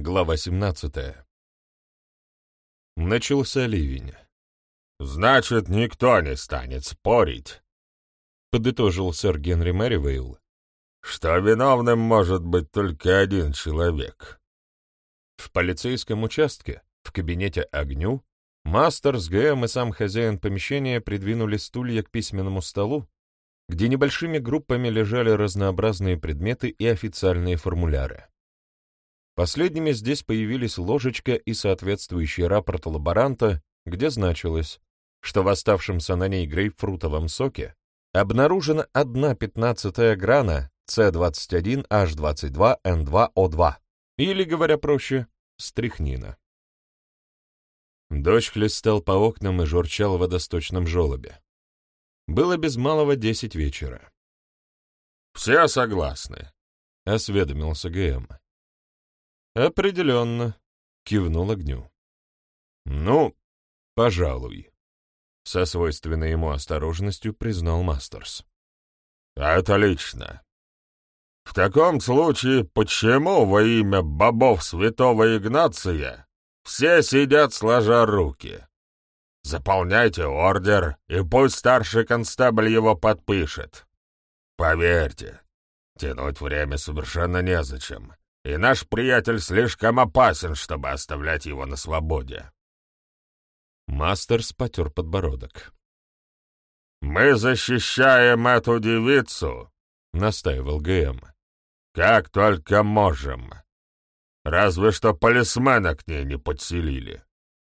Глава 17. Начался ливень. «Значит, никто не станет спорить», — подытожил сэр Генри Мэривейл. «что виновным может быть только один человек». В полицейском участке, в кабинете огню, мастер с ГМ и сам хозяин помещения придвинули стулья к письменному столу, где небольшими группами лежали разнообразные предметы и официальные формуляры. Последними здесь появились ложечка и соответствующий рапорт лаборанта, где значилось, что в оставшемся на ней грейпфрутовом соке обнаружена одна пятнадцатая грана C21H22N2O2, или, говоря проще, стрихнина. Дождь хлестал по окнам и журчал в водосточном желобе. Было без малого десять вечера. «Все согласны», — осведомился ГМ. «Определенно», — кивнул огню. «Ну, пожалуй», — со свойственной ему осторожностью признал Мастерс. «Отлично. В таком случае, почему во имя бобов святого Игнация все сидят сложа руки? Заполняйте ордер, и пусть старший констабль его подпишет. Поверьте, тянуть время совершенно незачем и наш приятель слишком опасен, чтобы оставлять его на свободе. Мастерс потер подбородок. «Мы защищаем эту девицу», — настаивал ГМ, — «как только можем. Разве что полисмена к ней не подселили».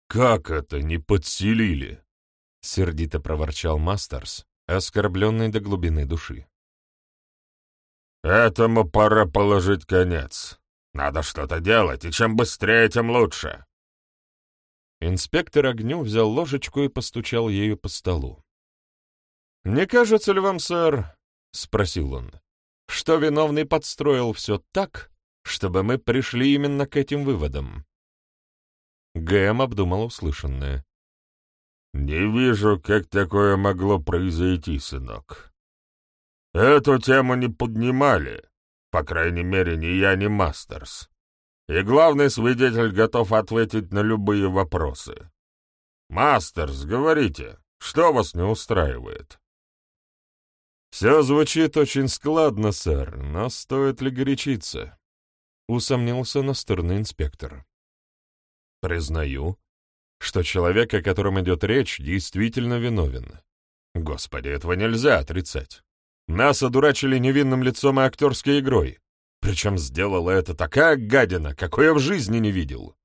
«Как это не подселили?» — сердито проворчал Мастерс, оскорбленный до глубины души. «Этому пора положить конец. Надо что-то делать, и чем быстрее, тем лучше». Инспектор огню взял ложечку и постучал ею по столу. «Не кажется ли вам, сэр, — спросил он, — что виновный подстроил все так, чтобы мы пришли именно к этим выводам?» Гэм обдумал услышанное. «Не вижу, как такое могло произойти, сынок. Эту тему не поднимали, по крайней мере, ни я, ни Мастерс. И главный свидетель готов ответить на любые вопросы. Мастерс, говорите, что вас не устраивает? Все звучит очень складно, сэр, но стоит ли горячиться? Усомнился настырный инспектор. Признаю, что человек, о котором идет речь, действительно виновен. Господи, этого нельзя отрицать. Нас одурачили невинным лицом и актерской игрой. Причем сделала это такая гадина, какой я в жизни не видел.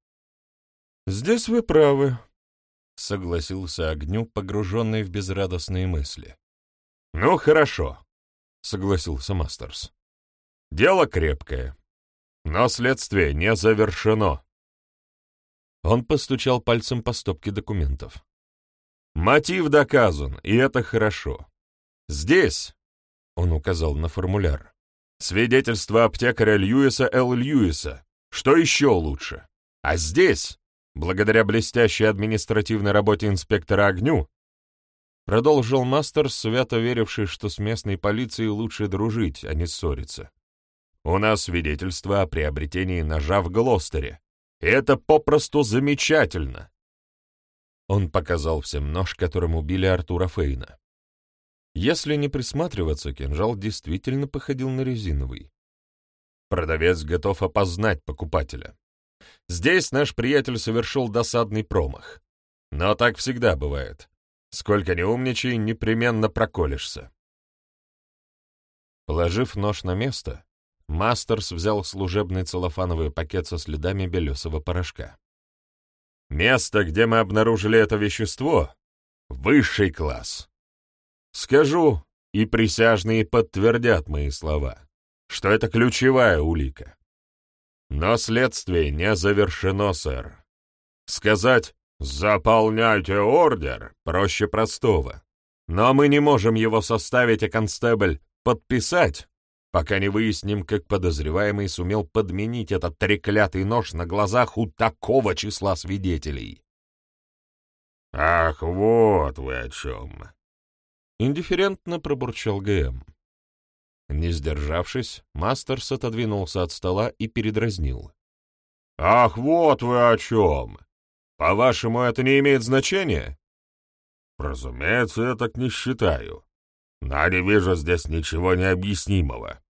«Здесь вы правы», — согласился Огню, погруженный в безрадостные мысли. «Ну, хорошо», — согласился Мастерс. «Дело крепкое, но следствие не завершено». Он постучал пальцем по стопке документов. «Мотив доказан, и это хорошо. Здесь, он указал на формуляр. «Свидетельство аптекаря Льюиса Л. Льюиса. Что еще лучше? А здесь, благодаря блестящей административной работе инспектора Огню, продолжил мастер, свято веривший, что с местной полицией лучше дружить, а не ссориться. У нас свидетельство о приобретении ножа в Глостере. И это попросту замечательно. Он показал всем нож, которым убили Артура Фейна. Если не присматриваться, кинжал действительно походил на резиновый. Продавец готов опознать покупателя. Здесь наш приятель совершил досадный промах. Но так всегда бывает. Сколько ни умничай, непременно проколешься. Положив нож на место, Мастерс взял служебный целлофановый пакет со следами белесого порошка. Место, где мы обнаружили это вещество — высший класс. Скажу, и присяжные подтвердят мои слова, что это ключевая улика. Но следствие не завершено, сэр. Сказать «заполняйте ордер» проще простого. Но мы не можем его составить, а констебль подписать, пока не выясним, как подозреваемый сумел подменить этот треклятый нож на глазах у такого числа свидетелей. «Ах, вот вы о чем!» Индифферентно пробурчал ГМ. Не сдержавшись, Мастерс отодвинулся от стола и передразнил. «Ах, вот вы о чем! По-вашему, это не имеет значения?» «Разумеется, я так не считаю. Но не вижу здесь ничего необъяснимого».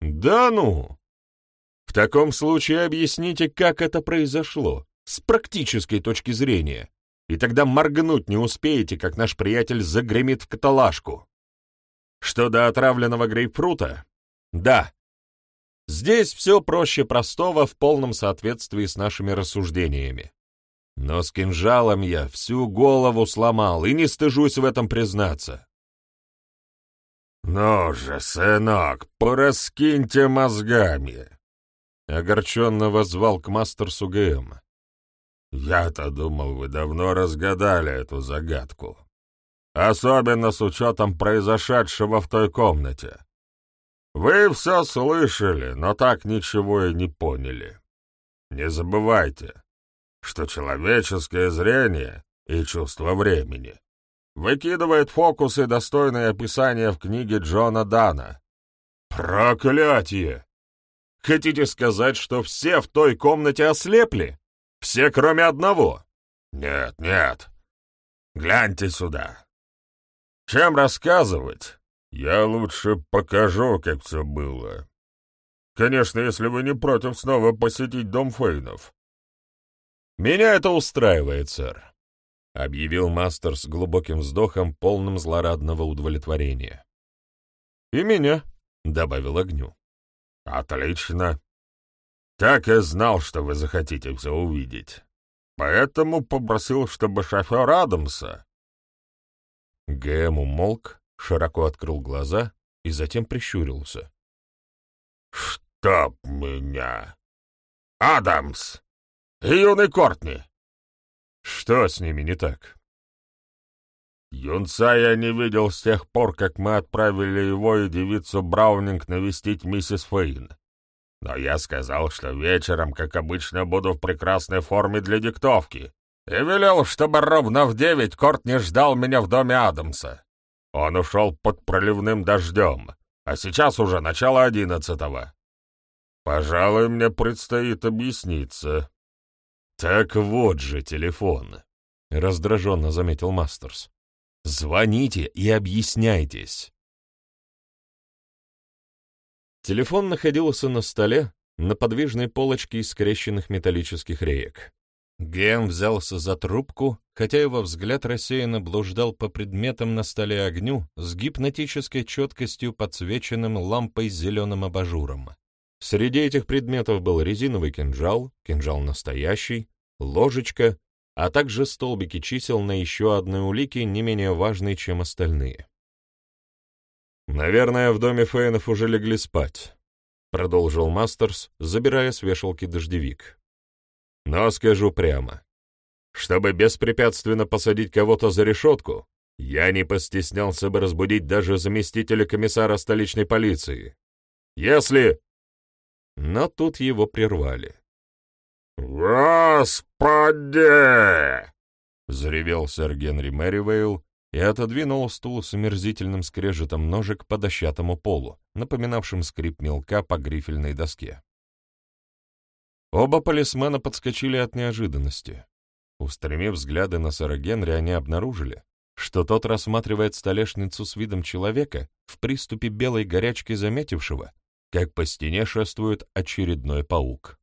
«Да ну! В таком случае объясните, как это произошло, с практической точки зрения, и тогда моргнуть не успеете, как наш приятель загремит в каталажку. Что до отравленного грейпфрута? Да, Здесь все проще простого в полном соответствии с нашими рассуждениями. Но с кинжалом я всю голову сломал, и не стыжусь в этом признаться. «Ну же, сынок, пораскиньте мозгами!» Огорченно воззвал к мастерсу ГМ. «Я-то думал, вы давно разгадали эту загадку. Особенно с учетом произошедшего в той комнате. Вы все слышали, но так ничего и не поняли. Не забывайте, что человеческое зрение и чувство времени выкидывает фокусы, достойные описания в книге Джона Дана. Проклятие! Хотите сказать, что все в той комнате ослепли? Все, кроме одного? Нет, нет. Гляньте сюда. Чем рассказывать, я лучше покажу, как все было. Конечно, если вы не против снова посетить дом Фейнов. Меня это устраивает, сэр, — объявил мастер с глубоким вздохом, полным злорадного удовлетворения. И меня, — добавил огню. Отлично. Так и знал, что вы захотите все увидеть. Поэтому попросил, чтобы шофер Адамса... Гэм умолк, широко открыл глаза и затем прищурился. «Чтоб меня! Адамс! Юный Кортни!» «Что с ними не так?» «Юнца я не видел с тех пор, как мы отправили его и девицу Браунинг навестить миссис Фейн. Но я сказал, что вечером, как обычно, буду в прекрасной форме для диктовки, и велел, чтобы ровно в девять Кортни ждал меня в доме Адамса. Он ушел под проливным дождем, а сейчас уже начало одиннадцатого. Пожалуй, мне предстоит объясниться. Так вот же телефон, — раздраженно заметил Мастерс. Звоните и объясняйтесь. Телефон находился на столе, на подвижной полочке из скрещенных металлических реек. Гэм взялся за трубку, хотя его взгляд рассеянно блуждал по предметам на столе огню с гипнотической четкостью, подсвеченным лампой с зеленым абажуром. Среди этих предметов был резиновый кинжал, кинжал настоящий, ложечка, а также столбики чисел на еще одной улике, не менее важной, чем остальные. «Наверное, в доме Фейнов уже легли спать», — продолжил Мастерс, забирая с вешалки дождевик. Но скажу прямо, чтобы беспрепятственно посадить кого-то за решетку, я не постеснялся бы разбудить даже заместителя комиссара столичной полиции. Если... Но тут его прервали. «Господи!» — взревел сэр Генри Мэривейл и отодвинул стул с омерзительным скрежетом ножек по дощатому полу, напоминавшим скрип мелка по грифельной доске. Оба полисмена подскочили от неожиданности. Устремив взгляды на сэра Генри, они обнаружили, что тот рассматривает столешницу с видом человека в приступе белой горячки заметившего, как по стене шествует очередной паук.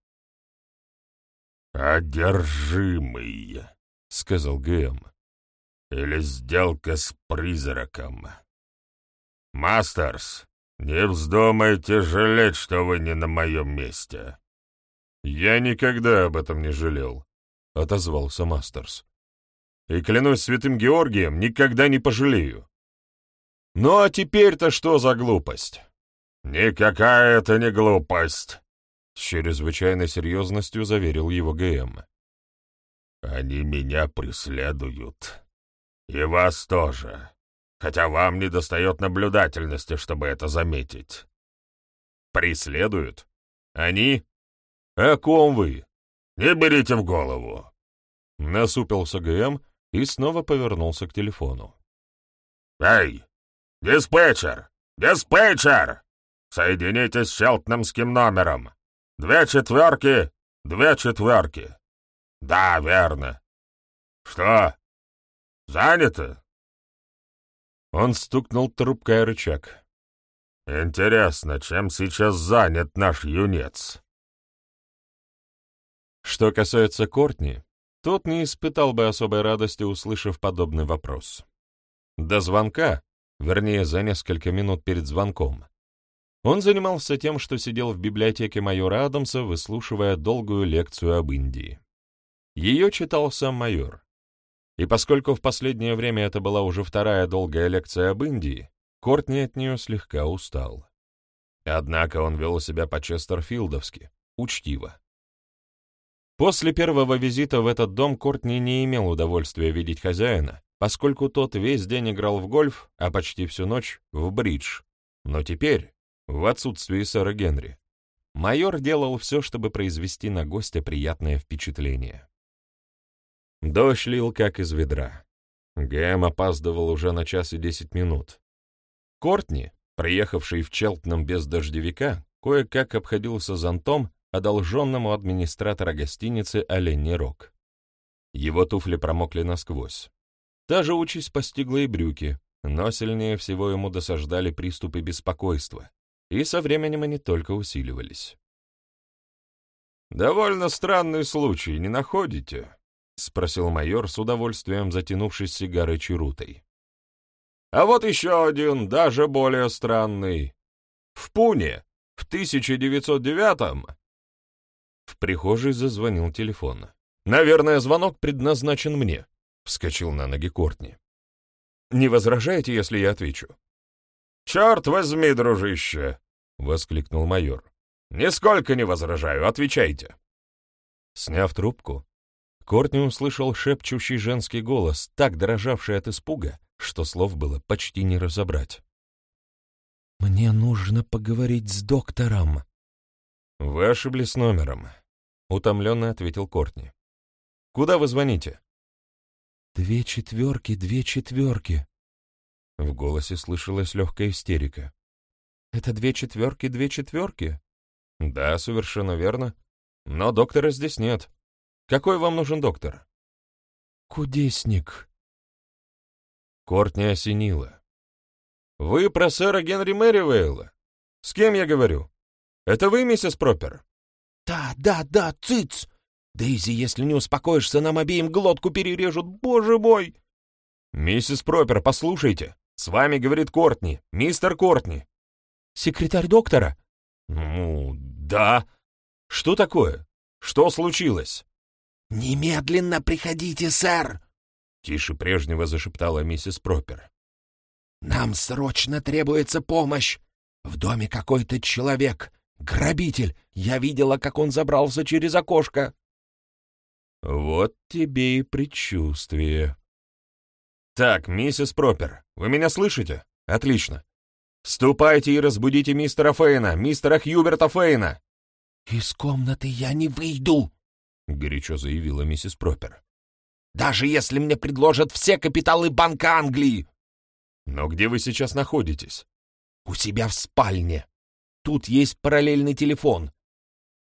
«Одержимый», — сказал ГМ. «Или сделка с призраком. Мастерс, не вздумайте жалеть, что вы не на моем месте». «Я никогда об этом не жалел», — отозвался Мастерс. «И клянусь святым Георгием, никогда не пожалею». «Ну а теперь-то что за глупость?» «Никакая это не глупость», — с чрезвычайной серьезностью заверил его ГМ. «Они меня преследуют. И вас тоже. Хотя вам недостает наблюдательности, чтобы это заметить». «Преследуют? Они?» «О ком вы?» «Не берите в голову!» Насупился ГМ и снова повернулся к телефону. «Эй, диспетчер! Диспетчер! Соединитесь с Щелтнамским номером! Две четверки Две четверки. Да, верно. Что? Занято? Он стукнул трубкой о рычаг. Интересно, чем сейчас занят наш юнец? Что касается Кортни, тот не испытал бы особой радости, услышав подобный вопрос. До звонка, вернее, за несколько минут перед звонком, он занимался тем, что сидел в библиотеке майора Адамса, выслушивая долгую лекцию об Индии. Ее читал сам майор. И поскольку в последнее время это была уже вторая долгая лекция об Индии, Кортни от нее слегка устал. Однако он вел себя по-честерфилдовски, учтиво. После первого визита в этот дом Кортни не имел удовольствия видеть хозяина, поскольку тот весь день играл в гольф, а почти всю ночь — в бридж. Но теперь, в отсутствии сэра Генри, майор делал все, чтобы произвести на гостя приятное впечатление. Дождь лил как из ведра. Гэм опаздывал уже на час и десять минут. Кортни, приехавший в Челтном без дождевика, кое-как обходился зонтом, одолженному администратора гостиницы «Оленей Рог». Его туфли промокли насквозь. Та же участь постигла и брюки, но сильнее всего ему досаждали приступы беспокойства, и со временем они только усиливались. «Довольно странный случай, не находите?» — спросил майор с удовольствием, затянувшись сигарой чарутой. «А вот еще один, даже более странный. В Пуне, в 1909-м...» В прихожей зазвонил телефон. «Наверное, звонок предназначен мне», — вскочил на ноги Кортни. «Не возражаете, если я отвечу?» «Черт возьми, дружище!» — воскликнул майор. «Нисколько не возражаю, отвечайте». Сняв трубку, Кортни услышал шепчущий женский голос, так дрожавший от испуга, что слов было почти не разобрать. «Мне нужно поговорить с доктором». «Вы ошиблись номером», — утомленно ответил Кортни. «Куда вы звоните?» «Две четверки, две четверки». В голосе слышалась легкая истерика. «Это две четверки, две четверки?» «Да, совершенно верно. Но доктора здесь нет. Какой вам нужен доктор?» «Кудесник». Кортни осенило. «Вы про сэра Генри Мэривейла? С кем я говорю? Это вы, миссис Пропер?» «Да, да, да, цыц! Дейзи, если не успокоишься, нам обеим глотку перережут, боже мой!» «Миссис Пропер, послушайте, с вами говорит Кортни, мистер Кортни». Секретарь доктора? Ну, да. Что такое? Что случилось? Немедленно приходите, сэр. Тише прежнего зашептала миссис Пропер. Нам срочно требуется помощь. В доме какой-то человек, грабитель. Я видела, как он забрался через окошко. Вот тебе и предчувствие. Так, миссис Пропер, вы меня слышите? Отлично. «Ступайте и разбудите мистера Фейна, мистера Хьюберта Фейна!» «Из комнаты я не выйду!» — горячо заявила миссис Пропер. «Даже если мне предложат все капиталы Банка Англии!» «Но где вы сейчас находитесь?» «У себя в спальне. Тут есть параллельный телефон».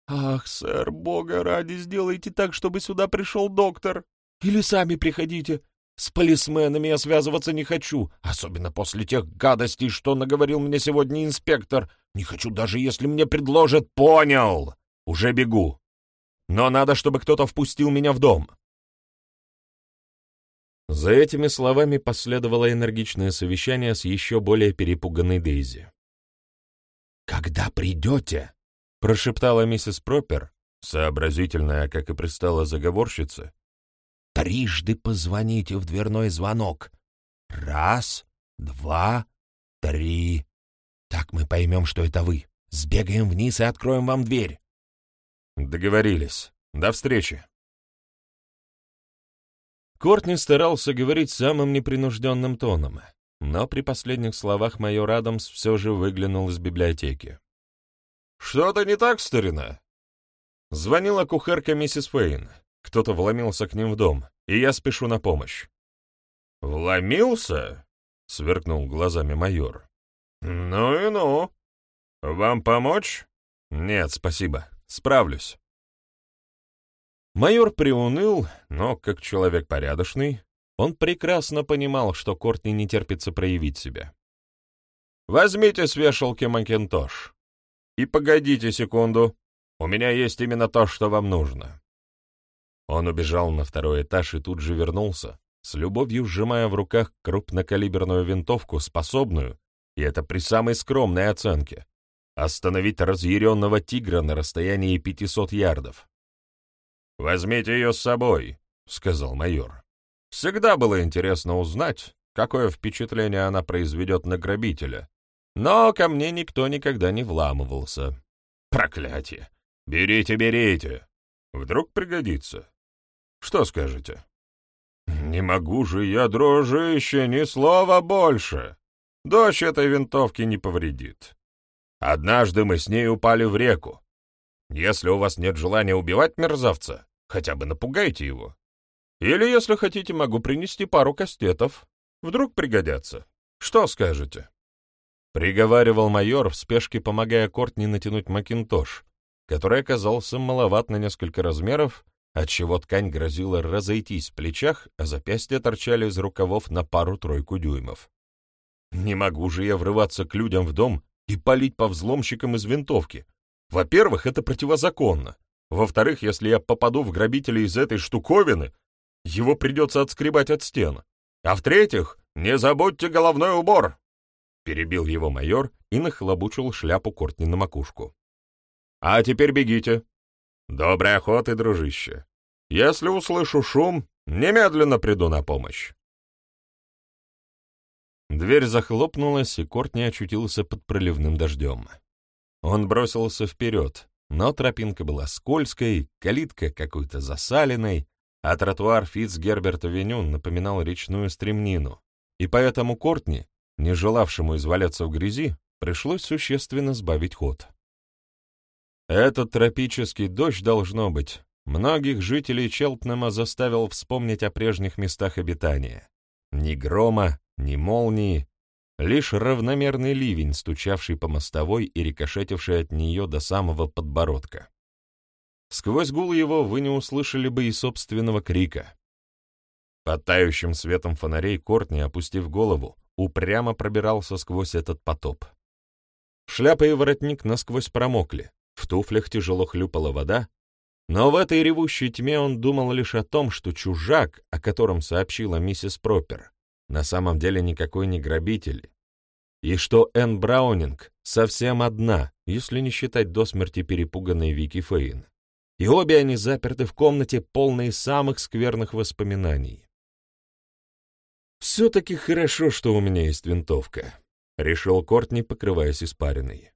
«Ах, сэр, бога ради, сделайте так, чтобы сюда пришел доктор. Или сами приходите. С полисменами я связываться не хочу, особенно после тех гадостей, что наговорил мне сегодня инспектор. Не хочу даже, если мне предложат. Понял! Уже бегу. Но надо, чтобы кто-то впустил меня в дом. За этими словами последовало энергичное совещание с еще более перепуганной Дейзи. «Когда придете?» — прошептала миссис Пропер, сообразительная, как и пристала заговорщица, Трижды позвоните в дверной звонок. Раз, два, три. Так мы поймем, что это вы. Сбегаем вниз и откроем вам дверь. Договорились. До встречи. Кортни старался говорить самым непринужденным тоном, но при последних словах майор Адамс все же выглянул из библиотеки. «Что-то не так, старина?» Звонила кухарка миссис Фейн. Кто-то вломился к ним в дом, и я спешу на помощь. «Вломился?» — сверкнул глазами майор. «Ну и ну. Вам помочь?» «Нет, спасибо. Справлюсь». Майор приуныл, но, как человек порядочный, он прекрасно понимал, что Кортни не терпится проявить себя. «Возьмите с вешалки Макинтош. И погодите секунду, у меня есть именно то, что вам нужно». Он убежал на второй этаж и тут же вернулся, с любовью сжимая в руках крупнокалиберную винтовку, способную, и это при самой скромной оценке, остановить разъяренного тигра на расстоянии 500 ярдов. «Возьмите ее с собой», — сказал майор. «Всегда было интересно узнать, какое впечатление она произведет на грабителя, но ко мне никто никогда не вламывался. Проклятие! Берите, берите! Вдруг пригодится. Что скажете?» «Не могу же я, дружище, ни слова больше. Дождь этой винтовки не повредит. Однажды мы с ней упали в реку. Если у вас нет желания убивать мерзавца, хотя бы напугайте его. Или, если хотите, могу принести пару кастетов. Вдруг пригодятся. Что скажете?» Приговаривал майор, в спешке помогая Кортни натянуть макинтош, который оказался маловат на несколько размеров, отчего ткань грозила разойтись в плечах, а запястья торчали из рукавов на пару-тройку дюймов. Не могу же я врываться к людям в дом и палить по взломщикам из винтовки. Во-первых, это противозаконно. Во-вторых, если я попаду в грабителя из этой штуковины, его придется отскребать от стен. А в-третьих, не забудьте головной убор!» Перебил его майор и нахлобучил шляпу Кортни на макушку. «А теперь бегите. Доброй охоты, дружище. Если услышу шум, немедленно приду на помощь». Дверь захлопнулась, и Кортни очутился под проливным дождем. Он бросился вперед, но тропинка была скользкой, калитка какой-то засаленной, а тротуар Фитцгерберт-авеню напоминал речную стремнину, и поэтому Кортни, не желавшему изваляться в грязи, пришлось существенно сбавить ход. Этот тропический дождь, должно быть, многих жителей Челтнема заставил вспомнить о прежних местах обитания. Ни грома, ни молнии, лишь равномерный ливень, стучавший по мостовой и рикошетивший от нее до самого подбородка. Сквозь гул его вы не услышали бы и собственного крика. Под тающим светом фонарей Кортни, опустив голову, упрямо пробирался сквозь этот потоп. Шляпа и воротник насквозь промокли, в туфлях тяжело хлюпала вода, но в этой ревущей тьме он думал лишь о том, что чужак, о котором сообщила миссис Пропер, на самом деле никакой не грабитель, и что Энн Браунинг совсем одна, если не считать до смерти перепуганной Вики Фейн. И обе они заперты в комнате, полной самых скверных воспоминаний. «Все-таки хорошо, что у меня есть винтовка», — решил Кортни, покрываясь испариной.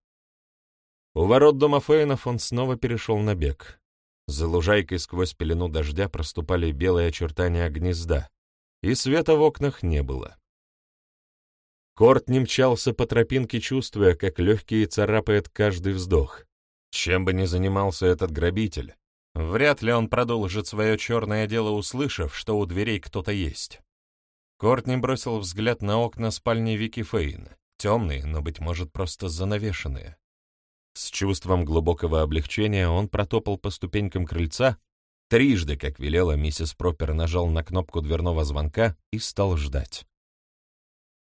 У ворот дома Фейнов он снова перешел на бег. За лужайкой сквозь пелену дождя проступали белые очертания гнезда, и света в окнах не было. Корт не мчался по тропинке, чувствуя, как легкие царапает каждый вздох. Чем бы ни занимался этот грабитель, вряд ли он продолжит свое черное дело, услышав, что у дверей кто-то есть. Кортни бросил взгляд на окна спальни Вики Фейн, темные, но, быть может, просто занавешенные. С чувством глубокого облегчения он протопал по ступенькам крыльца Трижды, как велела миссис Пропер, нажал на кнопку дверного звонка и стал ждать.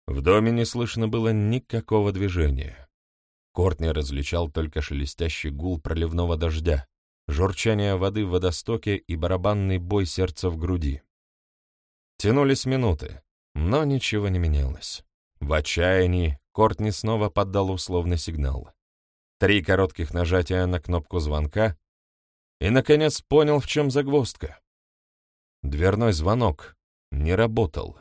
В доме не слышно было никакого движения. Кортни различал только шелестящий гул проливного дождя, журчание воды в водостоке и барабанный бой сердца в груди. Тянулись минуты, но ничего не менялось. В отчаянии Кортни снова поддал условный сигнал. Три коротких нажатия на кнопку звонка, и, наконец, понял, в чем загвоздка. Дверной звонок не работал.